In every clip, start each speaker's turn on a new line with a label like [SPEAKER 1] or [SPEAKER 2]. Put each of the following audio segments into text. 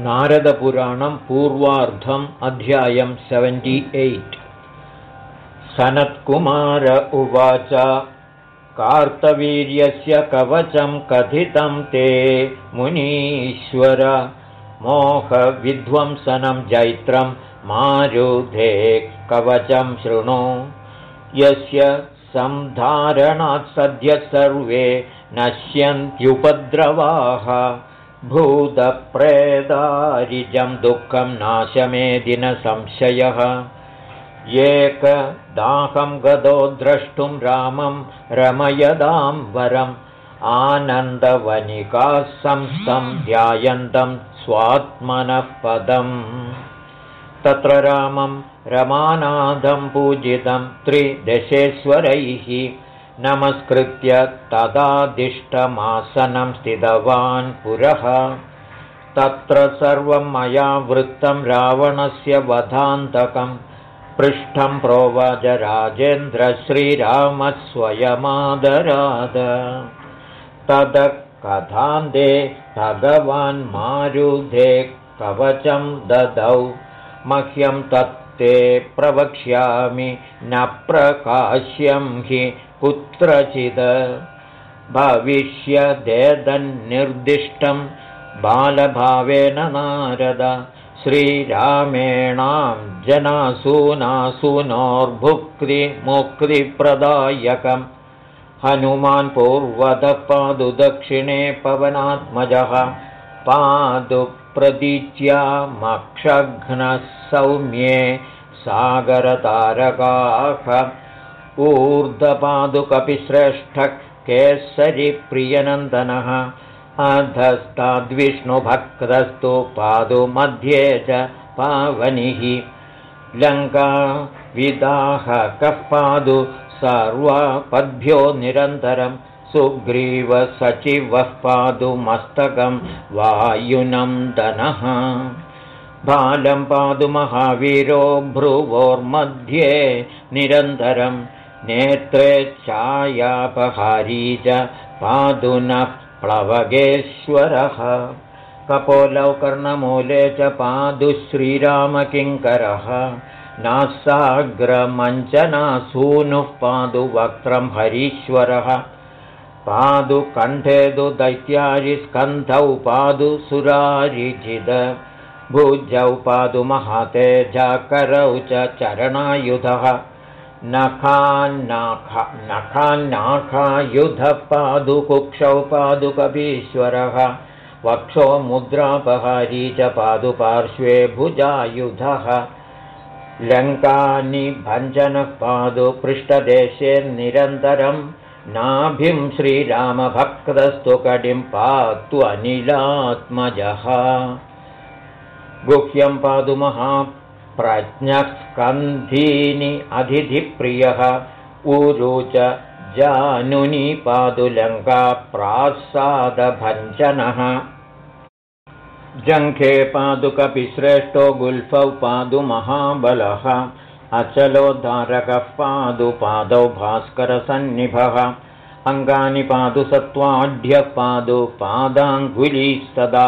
[SPEAKER 1] नारदपुराणं पूर्वार्धम् अध्यायं seventy eight. Sanatkumara उवाच कार्तवीर्यस्य कवचं कथितं ते मुनीश्वर। मोहविध्वंसनं जैत्रं मारुधे कवचं शृणु। यस्य संधारणात् सद्य सर्वे नश्यन्त्युपद्रवाः भूतप्रेदारिजं दुःखं नाशमेदिनसंशयः एकदाहं गदो द्रष्टुं रामं रमयदां वरम्। आनन्दवनिका संस्थं ध्यायन्तं स्वात्मनः पदम् तत्र रामं रमानादं पूजितं त्रिदशेश्वरैः नमस्कृत्य तदादिष्टमासनं स्थितवान् पुरः। तत्र सर्वं मया वृत्तं रावणस्य वधान्तकं। पृष्ठं प्रोवाच राजेन्द्रश्रीरामः स्वयमादराद। तद कथान्ते भगवान् मारुधे कवचं ददौ। मह्यं तत्ते प्रवक्ष्यामि न प्रकाश्यं हि कुत्रचिद् भविष्यदेदन्निर्दिष्टं बालभावेन नारद श्रीरामेणां जनासूनासूनोर्भुक्तिमुक्तिप्रदायकम् हनुमान् पूर्वतः पादु दक्षिणे पवनात्मजः पादुप्रदिच्यामक्षघ्नः सौम्ये सागरतारकाः ऊर्ध्वपादुकपिश्रेष्ठः केसरिप्रियनन्दनः अधस्ताद्विष्णुभक्तस्तु पादुमध्ये च पावनिः। लङ्का विदाहकः पादु सर्वापद्भ्यो निरन्तरं। सुग्रीवसचिवः पादु मस्तकं वायुनन्दनः। बालं पादु महावीरो भ्रुवोर्मध्ये निरन्तरम् नेत्रे छायापहारी च पादुनः प्लवगेश्वरः। कपोलौ कर्णमूले च पादु श्रीरामकिङ्करः। नासाग्रमञ्चनासूनुः पादु हरीश्वरः। पादु कण्ठेदु दैत्यारिस्कन्धौ पादु सुरारिजिद। भुजौ पादु महातेजकरौ च चरणायुधः नखान्नाखायुधः पादुकुक्षौ पादुकपीश्वरः वक्षो मुद्रापहारी च पादुपार्श्वे भुजायुधः। लङ्कानि भञ्जनः पादुपृष्ठदेशे निरन्तरं नाभिं श्रीरामभक्तस्तु कडिं पातु अनिलात्मजः। गुह्यं पादुमहा प्रज्ञस्कन्धीनि अधिधिप्रियः। ऊरु च जानुनि पादुलङ्काप्रासादभञ्जनः जङ्घे पादुकपिश्रेष्ठो गुल्फौ पादुमहाबलः। अचलोद्धारकः पादुपादौ भास्करसन्निभः। अङ्गानि पादुसत्त्वाढ्यः पादुपादाङ्गुलीस्तदा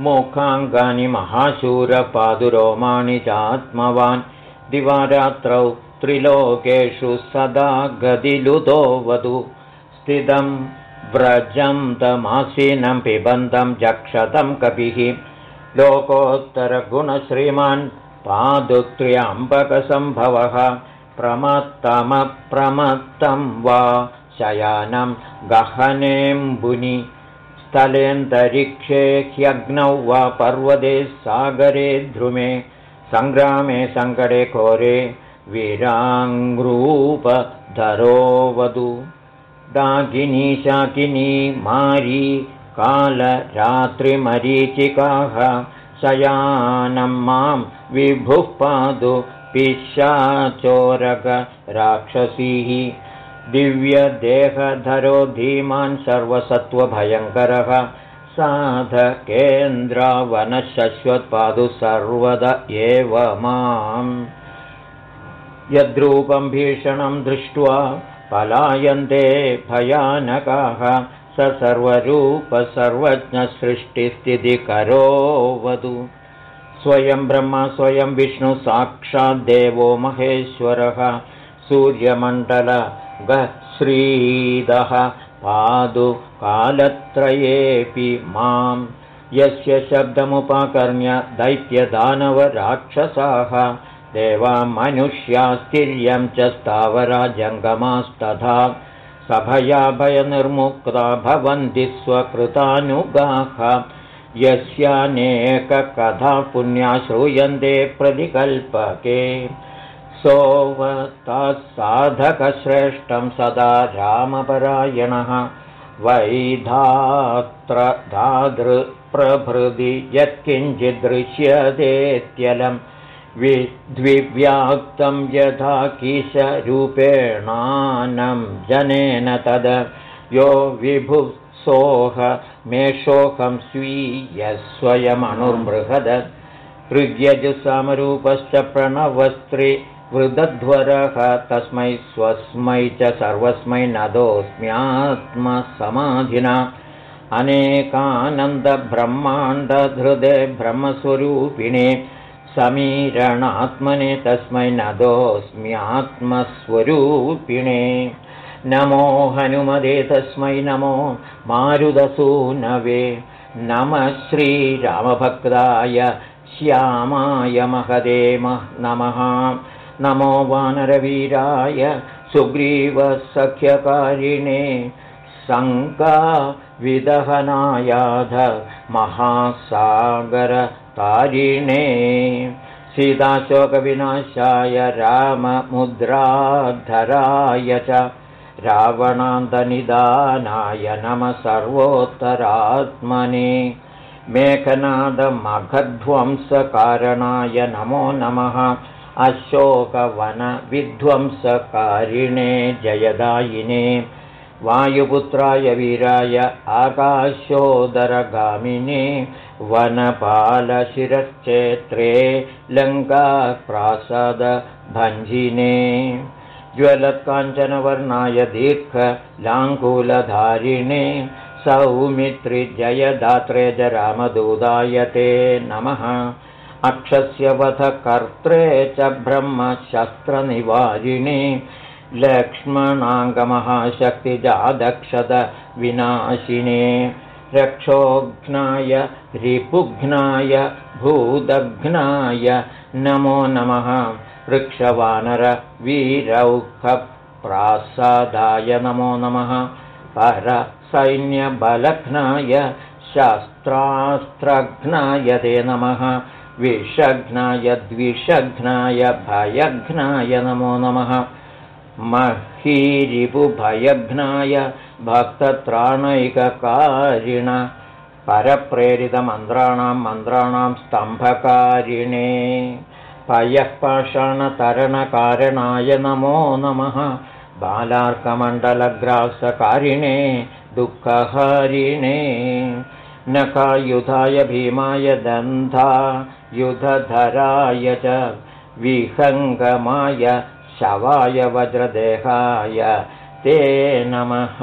[SPEAKER 1] मोखाङ्गानि महाशूरपादुरोमाणि चात्मवान् दिवारात्रौ त्रिलोकेषु सदा गदिलुतो वधु स्थितं व्रजं तमासीनं पिबन्तं जक्षतं कपिः। लोकोत्तरगुणश्रीमान् पादुत्र्यम्बकसम्भवः प्रमत्तमप्रमत्तं वा शयानं गहनेऽम्बुनि स्थलेऽन्तरिक्षे ह्यग्नौ वा पर्वते सागरे ध्रुमे सङ्ग्रामे सङ्कटे घोरे वीराङ्ग्रूपधरो वधु दागिनी शाकिनी मारी कालरात्रिमरीचिकाः शयानं मां विभुः पादु पिशाचोरक राक्षसीः दिव्यदेहधरो धीमान् सर्वसत्त्वभयङ्करः। साधकेन्द्रावनशश्वत्पादु सर्वद एव माम्। यद्रूपं भीषणं दृष्ट्वा पलायन्ते भयानकाः स सर्वरूपसर्वज्ञसृष्टिस्थितिकरो वधु स्वयं ब्रह्म स्वयं विष्णुसाक्षाद्देवो महेश्वरः सूर्यमण्डलगश्रीदः पादु कालत्रयेऽपि मां। यस्य शब्दमुपाकर्ण्य दैत्यदानवराक्षसाः देवा मनुष्यास्तिर्यं च स्थावराजङ्गमास्तथा। सभया भयनिर्मुक्ता भवन्ति स्वकृतानुगाः। यस्यानेककथा पुण्या श्रूयन्ते प्रतिकल्पके साधकश्रेष्ठं सदा रामपरायणः। वैधात्र धातृप्रभृति यत्किञ्चिदृश्यतेत्यलं विद्विव्याप्तं यथा कीशरूपेणानं जनेन तद। यो विभुसोह मेषोऽहं स्वीयस्वयमनुर्बृहद ऋग्यजुसमरूपश्च प्रणवस्त्रि वृदध्वरः तस्मै स्वस्मै च सर्वस्मै नदोऽस्म्यात्मसमाधिना। अनेकानन्दब्रह्माण्डधृदे ब्रह्मस्वरूपिणे समीरणात्मने तस्मै नदोऽस्म्यात्मस्वरूपिणे। नमो हनुमदे तस्मै नमो मारुदसूनवे। नमः श्रीरामभक्ताय श्यामाय महदेम नमः नमो वानरवीराय सुग्रीवसख्यकारिणे शङ्काविदहनायाध महासागरतारिणे सीताशोकविनाशाय राममुद्राधराय च रावणान्तनिदानाय नमः सर्वोत्तरात्मने मेघनादमघध्वंसकारणाय नमो नमः अशोकवनविध्वंसकारिणे जयदायिने वायुपुत्राय वीराय आकाशोदरगामिने वनपालशिरश्चेत्रे लङ्काप्रासादभञ्जिने ज्वलत्काञ्चनवर्णाय दीर्घलाङ्कुलधारिणे सौमित्रिजयदात्रे ज रामदूदाय ते नमः अक्षस्य वधकर्त्रे च ब्रह्मशस्त्रनिवारिणे। लक्ष्मणाङ्गमहाशक्तिजादक्षदविनाशिने। रक्षोघ्नाय रिपुघ्नाय भूदघ्नाय नमो नमः। वृक्षवानरवीरौखप्रासादाय नमो नमः। परसैन्यबलघ्नाय शस्त्रास्त्रघ्नाय ते नमः विषघ्नाय द्विषघ्नाय भयघ्नाय नमो नमः। महीरिपुभयघ्नाय भक्तत्राणैककारिण परप्रेरितमन्त्राणां मन्त्राणां स्तम्भकारिणे। पयःपाषाणतरणकारणाय नमो नमः। बालार्कमण्डलग्रासकारिणे दुःखहारिणे। नखायुधाय भीमाय दन्धा युधधराय च विहङ्गमाय शवाय वज्रदेहाय ते नमः।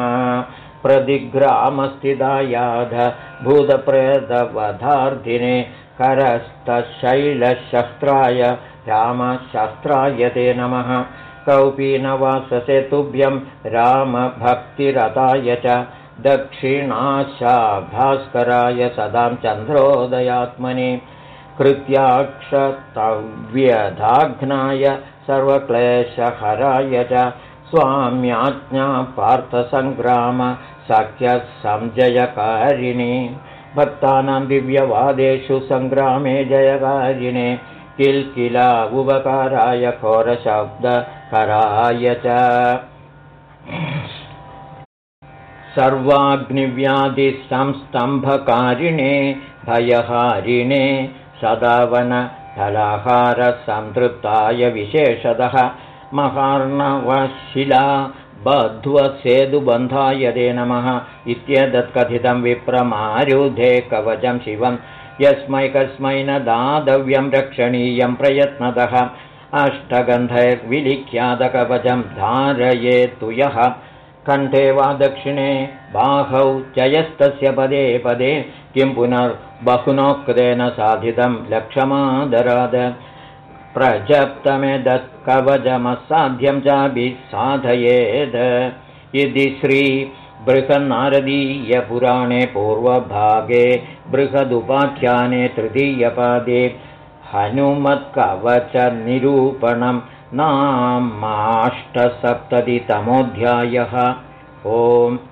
[SPEAKER 1] प्रतिग्रामस्थितायाध भूतप्रेतवधार्थिने करस्तशैलशस्त्राय रामशस्त्राय ते नमः। कौपीनवाससे तुभ्यं रामभक्तिरताय च दक्षिणाशाभास्कराय सदां चन्द्रोदयात्मने कृत्याक्षतव्यधाघ्नाय सर्वक्लेशहराय च स्वाम्याज्ञापार्थसङ्ग्राम सख्यसंजयकारिणे। भक्तानां दिव्यवादेषु सङ्ग्रामे जयकारिणे। किल्किला उपकाराय घोरशब्दकराय च। सर्वाग्निव्याधिसंस्तम्भकारिणे भयहारिणे सदावनफलाहारसन्तृप्ताय विशेषतः महार्णवशिला बध्वसेतुबन्धाय ते नमः इत्येतत्कथितं विप्रमारुधे कवचं शिवं यस्मै कस्मै न दातव्यं रक्षणीयं प्रयत्नतः अष्टगन्धैर्विलिख्यातकवचं धारयेत्तु यः कण्ठे वा दक्षिणे बाहौ चयस्तस्य पदे पदे किं पुनर्बहुनोक्तेन साधितं लक्षमादराद प्रजप्तमेदत्कवचमसाध्यं चापि साधयेद। इति श्रीबृहन्नारदीयपुराणे पूर्वभागे बृहदुपाख्याने तृतीयपादे हनुमत्कवचनिरूपणं नामाष्टसप्ततितमोऽध्यायः। ओम्